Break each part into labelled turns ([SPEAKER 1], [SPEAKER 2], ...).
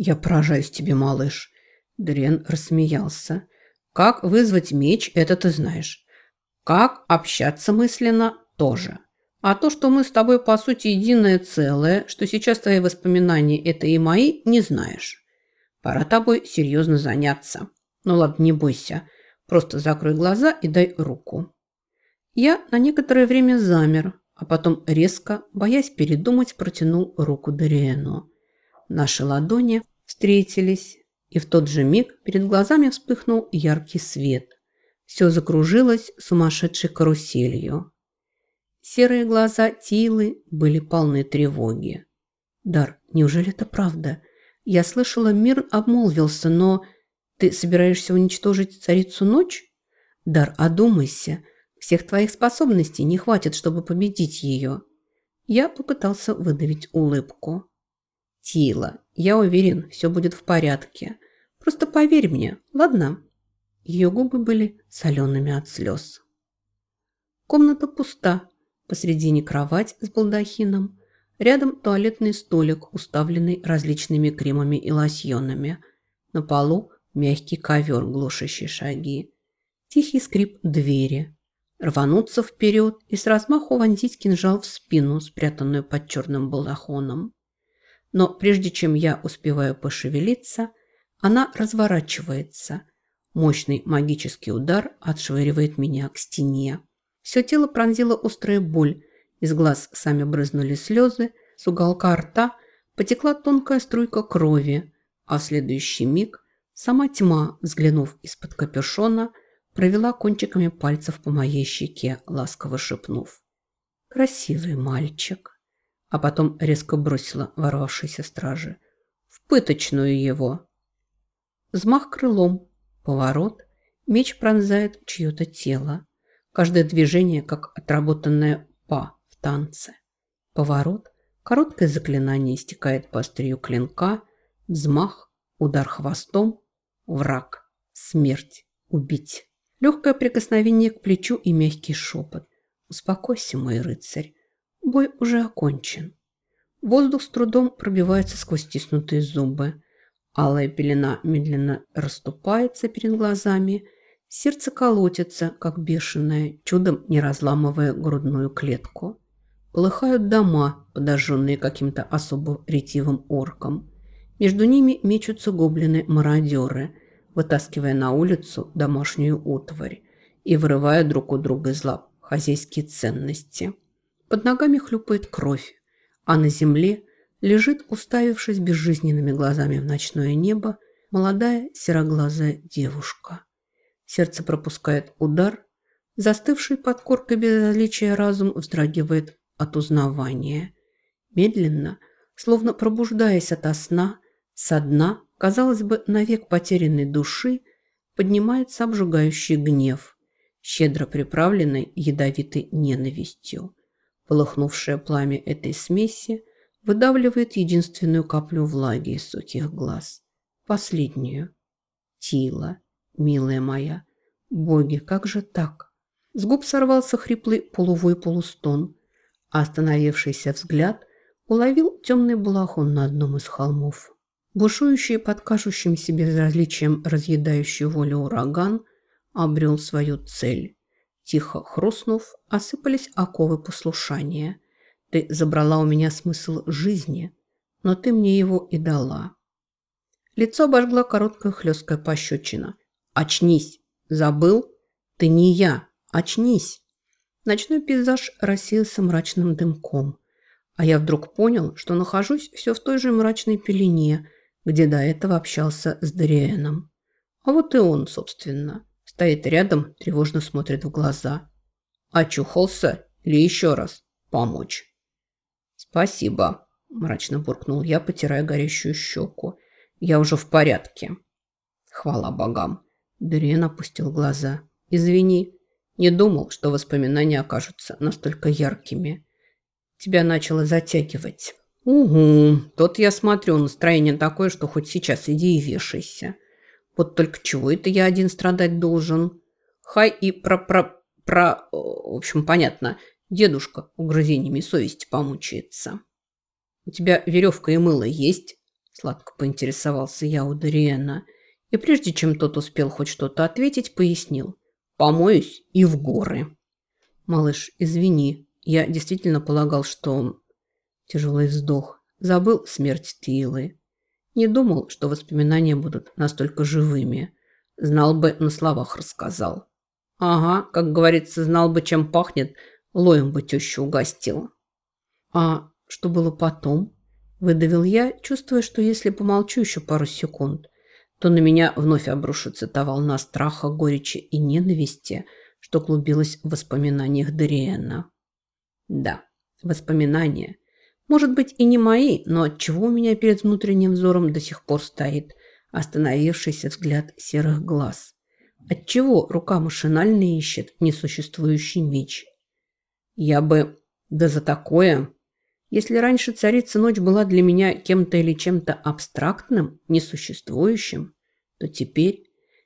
[SPEAKER 1] Я поражаюсь тебе, малыш. Дрен рассмеялся. Как вызвать меч, это ты знаешь. Как общаться мысленно, тоже. А то, что мы с тобой, по сути, единое целое, что сейчас твои воспоминания – это и мои, не знаешь. Пора тобой серьезно заняться. Ну ладно, не бойся. Просто закрой глаза и дай руку. Я на некоторое время замер, а потом резко, боясь передумать, протянул руку Дариэну. Наши ладони встретились, и в тот же миг перед глазами вспыхнул яркий свет. Все закружилось сумасшедшей каруселью. Серые глаза Тилы были полны тревоги. «Дар, неужели это правда? Я слышала, мир обмолвился, но ты собираешься уничтожить царицу ночь? Дар, одумайся. Всех твоих способностей не хватит, чтобы победить ее». Я попытался выдавить улыбку. «Тила, я уверен, все будет в порядке. Просто поверь мне, ладно?» Ее губы были солеными от слез. Комната пуста. Посредине кровать с балдахином. Рядом туалетный столик, уставленный различными кремами и лосьонами. На полу мягкий ковер, глушащий шаги. Тихий скрип двери. Рвануться вперед и с размаху вонзить кинжал в спину, спрятанную под черным балахоном. Но прежде чем я успеваю пошевелиться, она разворачивается. Мощный магический удар отшвыривает меня к стене. Все тело пронзила острая боль, из глаз сами брызнули слезы, с уголка рта потекла тонкая струйка крови, а в следующий миг сама тьма, взглянув из-под капюшона, провела кончиками пальцев по моей щеке, ласково шепнув. «Красивый мальчик!» А потом резко бросила ворвавшейся стражи. «В пыточную его!» Взмах крылом, поворот, меч пронзает чье-то тело. Каждое движение, как отработанное па в танце. Поворот, короткое заклинание истекает по острию клинка, взмах, удар хвостом, враг, смерть, убить. Легкое прикосновение к плечу и мягкий шепот. «Успокойся, мой рыцарь, бой уже окончен». Воздух с трудом пробивается сквозь стиснутые зубы. Алая пелена медленно расступается перед глазами – Сердце колотится, как бешеное, чудом не разламывая грудную клетку. Полыхают дома, подожженные каким-то особо ретивым орком. Между ними мечутся гоблины-мародеры, вытаскивая на улицу домашнюю утварь и вырывая друг у друга из лап хозяйские ценности. Под ногами хлюпает кровь, а на земле лежит, уставившись безжизненными глазами в ночное небо, молодая сероглазая девушка. Сердце пропускает удар. Застывший под коркой безразличия разум вздрагивает от узнавания. Медленно, словно пробуждаясь ото сна, со дна, казалось бы, навек потерянной души, поднимается обжигающий гнев, щедро приправленный ядовитой ненавистью. Полыхнувшее пламя этой смеси выдавливает единственную каплю влаги из сухих глаз. Последнюю. Тила милая моя. Боги, как же так? С губ сорвался хриплый полувой полустон, а остановившийся взгляд уловил темный балахон на одном из холмов. Бушующий под кажущимся безразличием разъедающий волю ураган обрел свою цель. Тихо хрустнув, осыпались оковы послушания. Ты забрала у меня смысл жизни, но ты мне его и дала. Лицо обожгла короткая хлесткая пощечина – «Очнись! Забыл? Ты не я! Очнись!» Ночной пейзаж рассеялся мрачным дымком, а я вдруг понял, что нахожусь все в той же мрачной пелене, где до этого общался с Дариэном. А вот и он, собственно, стоит рядом, тревожно смотрит в глаза. «Очухался? Или еще раз? Помочь?» «Спасибо», – мрачно буркнул я, потирая горящую щеку. «Я уже в порядке». «Хвала богам!» Дориен опустил глаза. «Извини, не думал, что воспоминания окажутся настолько яркими. Тебя начало затягивать». «Угу, тот я смотрю, настроение такое, что хоть сейчас иди и вешайся. Вот только чего это я один страдать должен? Хай и про-про... про... В общем, понятно, дедушка угрызениями совести помучается». «У тебя веревка и мыло есть?» Сладко поинтересовался я у Дариена. И прежде чем тот успел хоть что-то ответить, пояснил. Помоюсь и в горы. Малыш, извини, я действительно полагал, что... Тяжелый вздох. Забыл смерть Тилы. Не думал, что воспоминания будут настолько живыми. Знал бы, на словах рассказал. Ага, как говорится, знал бы, чем пахнет, лоем бы тещу угостил. А что было потом? Выдавил я, чувствуя, что если помолчу еще пару секунд, то на меня вновь обрушится та волна страха, горечи и ненависти, что клубилась в воспоминаниях Дариэна. Да, воспоминания. Может быть и не мои, но от чего у меня перед внутренним взором до сих пор стоит остановившийся взгляд серых глаз. Отчего рука машинально ищет несуществующий меч? Я бы... Да за такое... Если раньше царица ночь была для меня кем-то или чем-то абстрактным, несуществующим, то теперь...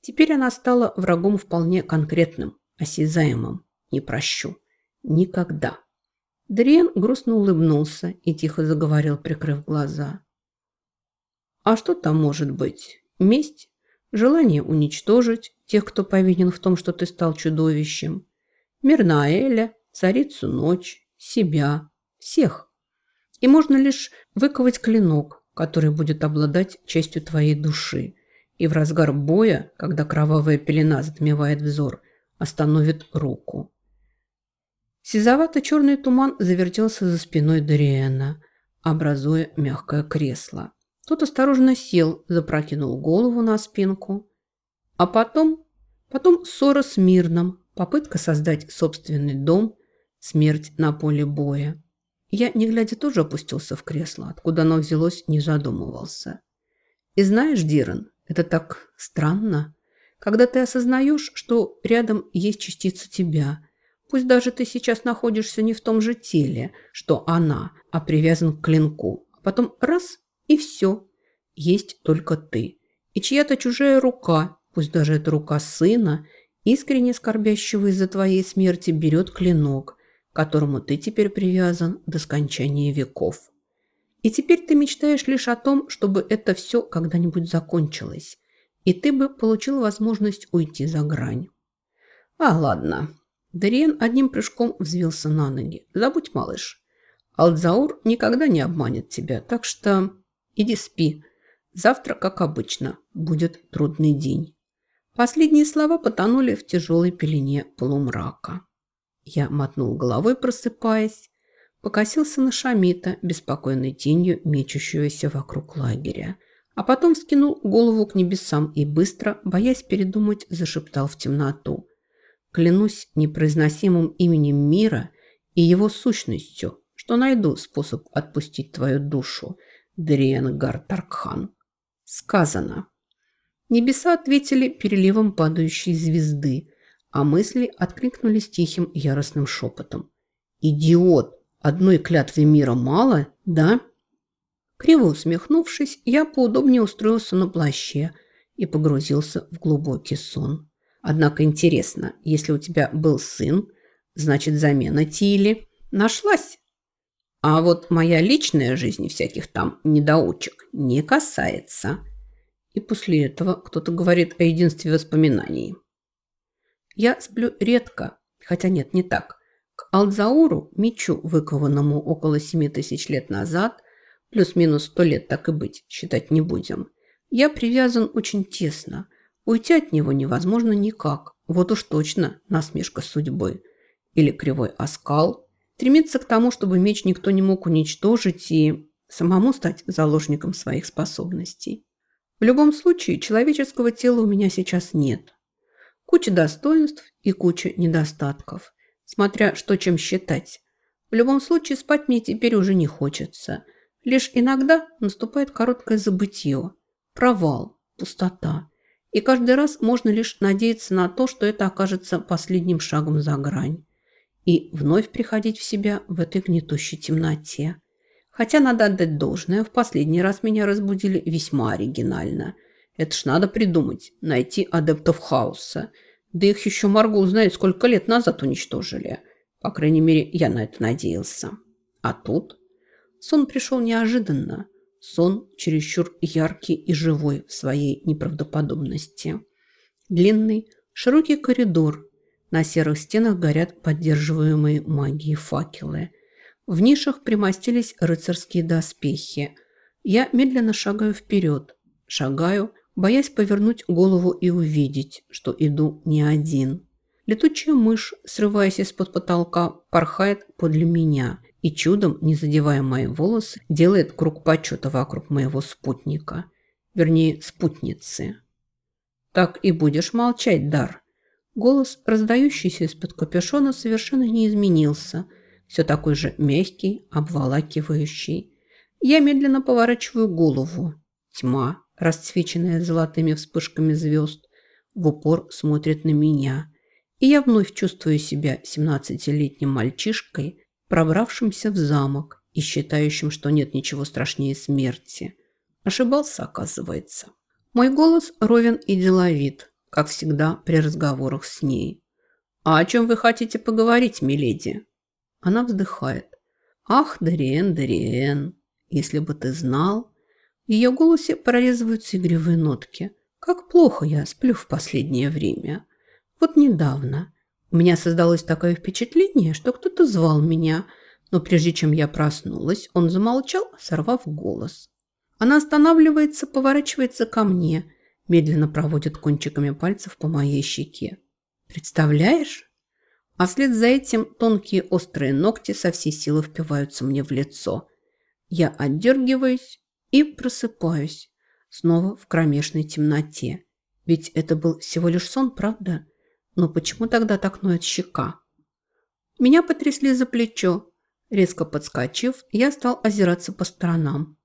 [SPEAKER 1] Теперь она стала врагом вполне конкретным, осязаемым. Не прощу. Никогда. Дриен грустно улыбнулся и тихо заговорил, прикрыв глаза. А что там может быть? Месть? Желание уничтожить тех, кто повинен в том, что ты стал чудовищем? Мирнаэля, царицу ночь, себя, всех. И можно лишь выковать клинок, который будет обладать частью твоей души. И в разгар боя, когда кровавая пелена затмевает взор, остановит руку. Сизовато-черный туман завертелся за спиной Дориэна, образуя мягкое кресло. Тот осторожно сел, запрокинул голову на спинку. А потом, потом ссора с Мирном, попытка создать собственный дом, смерть на поле боя. Я, не глядя, тоже опустился в кресло, откуда оно взялось, не задумывался. И знаешь, Диран, это так странно, когда ты осознаешь, что рядом есть частица тебя, пусть даже ты сейчас находишься не в том же теле, что она, а привязан к клинку, а потом раз – и все. Есть только ты. И чья-то чужая рука, пусть даже это рука сына, искренне скорбящего из-за твоей смерти, берет клинок, к которому ты теперь привязан до скончания веков. И теперь ты мечтаешь лишь о том, чтобы это все когда-нибудь закончилось, и ты бы получил возможность уйти за грань. А, ладно. Дариен одним прыжком взвился на ноги. Забудь, малыш. Алдзаур никогда не обманет тебя, так что... Иди спи. Завтра, как обычно, будет трудный день. Последние слова потонули в тяжелой пелене полумрака. Я мотнул головой, просыпаясь, покосился на Шамита, беспокойной тенью, мечущегося вокруг лагеря, а потом скинул голову к небесам и быстро, боясь передумать, зашептал в темноту. Клянусь непроизносимым именем мира и его сущностью, что найду способ отпустить твою душу – Дриенгар Таркхан. Сказано. Небеса ответили переливом падающей звезды, а мысли откликнулись тихим яростным шепотом. «Идиот! Одной клятвы мира мало, да?» Криво усмехнувшись, я поудобнее устроился на плаще и погрузился в глубокий сон. Однако интересно, если у тебя был сын, значит замена Тили нашлась. А вот моя личная жизнь всяких там недоучек не касается. И после этого кто-то говорит о единстве воспоминаний. Я сплю редко, хотя нет, не так. К Алдзауру, мечу, выкованному около семи тысяч лет назад, плюс-минус сто лет так и быть, считать не будем, я привязан очень тесно. Уйти от него невозможно никак. Вот уж точно насмешка судьбы. Или кривой оскал – Стремиться к тому, чтобы меч никто не мог уничтожить и самому стать заложником своих способностей. В любом случае, человеческого тела у меня сейчас нет. Куча достоинств и куча недостатков, смотря что чем считать. В любом случае, спать мне теперь уже не хочется. Лишь иногда наступает короткое забытье, провал, пустота. И каждый раз можно лишь надеяться на то, что это окажется последним шагом за грань и вновь приходить в себя в этой гнетущей темноте. Хотя надо отдать должное, в последний раз меня разбудили весьма оригинально. Это ж надо придумать, найти адептов хаоса. Да их еще Маргул знает, сколько лет назад уничтожили. По крайней мере, я на это надеялся. А тут сон пришел неожиданно. Сон чересчур яркий и живой в своей неправдоподобности. Длинный, широкий коридор. На серых стенах горят поддерживаемые магией факелы. В нишах примостились рыцарские доспехи. Я медленно шагаю вперед. Шагаю, боясь повернуть голову и увидеть, что иду не один. Летучая мышь, срываясь из-под потолка, порхает подле меня и чудом, не задевая мои волосы, делает круг почета вокруг моего спутника. Вернее, спутницы. «Так и будешь молчать, Дар». Голос, раздающийся из-под капюшона, совершенно не изменился. Все такой же мягкий, обволакивающий. Я медленно поворачиваю голову. Тьма, расцвеченная золотыми вспышками звезд, в упор смотрит на меня. И я вновь чувствую себя семнадцатилетним мальчишкой, пробравшимся в замок и считающим, что нет ничего страшнее смерти. Ошибался, оказывается. Мой голос ровен и деловит, как всегда при разговорах с ней. «А о чем вы хотите поговорить, миледи?» Она вздыхает. «Ах, Дариен, Дариен, если бы ты знал...» В ее голосе прорезываются игривые нотки. «Как плохо я сплю в последнее время. Вот недавно у меня создалось такое впечатление, что кто-то звал меня, но прежде чем я проснулась, он замолчал, сорвав голос. Она останавливается, поворачивается ко мне, медленно проводит кончиками пальцев по моей щеке. «Представляешь?» А вслед за этим тонкие острые ногти со всей силы впиваются мне в лицо. Я отдергиваюсь и просыпаюсь, снова в кромешной темноте. Ведь это был всего лишь сон, правда? Но почему тогда так ноет щека? Меня потрясли за плечо. Резко подскочив, я стал озираться по сторонам.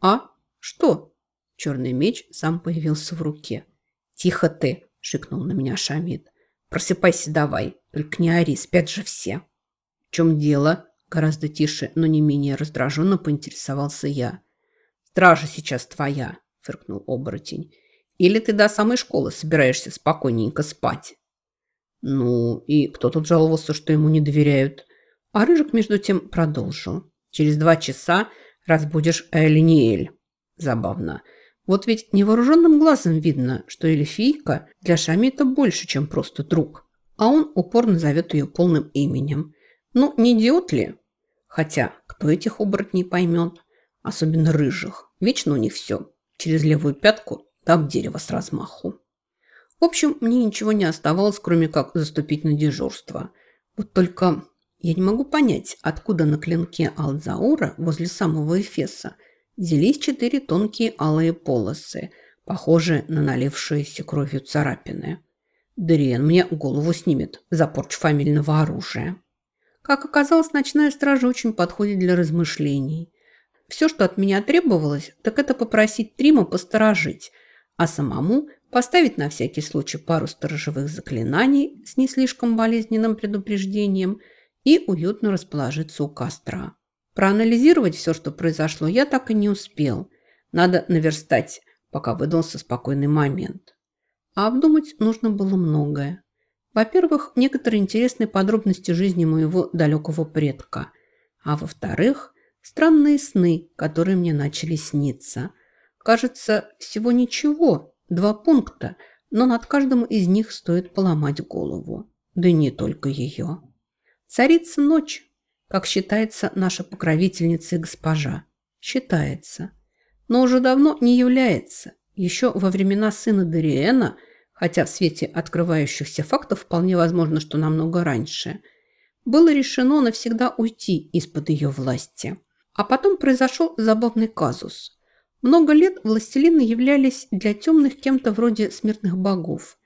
[SPEAKER 1] «А? Что?» Черный меч сам появился в руке. «Тихо ты!» – шикнул на меня Шамид. «Просыпайся давай, только не ори, спят же все». «В чем дело?» – гораздо тише, но не менее раздраженно поинтересовался я. «Стража сейчас твоя!» – фыркнул оборотень. «Или ты до самой школы собираешься спокойненько спать?» Ну, и кто тут жаловался, что ему не доверяют? А Рыжик между тем продолжил. Через два часа разбудишь Элиниэль. Забавно. Вот ведь невооруженным глазом видно, что эльфийка для Шамита больше, чем просто друг. А он упорно зовет ее полным именем. Ну, не идиот ли? Хотя, кто этих оборотней поймет? Особенно рыжих. Вечно у них все. Через левую пятку, там дерево с размаху. В общем, мне ничего не оставалось, кроме как заступить на дежурство. Вот только я не могу понять, откуда на клинке Алдзаура возле самого Эфеса взялись четыре тонкие алые полосы, похожие на налившиеся кровью царапины. Дриен мне голову снимет за порчу фамильного оружия. Как оказалось, ночная стража очень подходит для размышлений. Все, что от меня требовалось, так это попросить Трима посторожить, а самому поставить на всякий случай пару сторожевых заклинаний с не слишком болезненным предупреждением и уютно расположиться у костра. Проанализировать все, что произошло, я так и не успел. Надо наверстать, пока выдался спокойный момент. А обдумать нужно было многое. Во-первых, некоторые интересные подробности жизни моего далекого предка. А во-вторых, странные сны, которые мне начали сниться. Кажется, всего ничего, Два пункта, но над каждым из них стоит поломать голову. Да не только ее. Царица ночь, как считается наша покровительница и госпожа. Считается. Но уже давно не является. Еще во времена сына Дариэна, хотя в свете открывающихся фактов вполне возможно, что намного раньше, было решено навсегда уйти из-под ее власти. А потом произошел забавный казус – много лет властелины являлись для темных кем-то вроде смертных богов.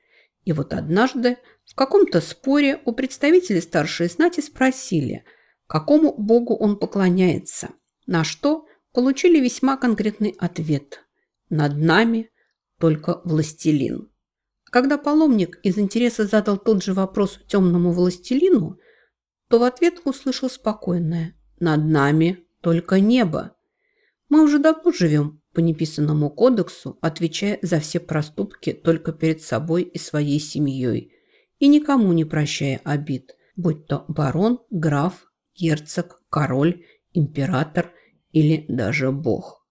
[SPEAKER 1] И вот однажды в каком-то споре у представителей старшей знати спросили, какому богу он поклоняется, на что получили весьма конкретный ответ – над нами только властелин. Когда паломник из интереса задал тот же вопрос темному властелину, то в ответ услышал спокойное «Над нами только небо». Мы уже давно живем по неписанному кодексу, отвечая за все проступки только перед собой и своей семьей, и никому не прощая обид, будь то барон, граф, герцог, король, император или даже бог.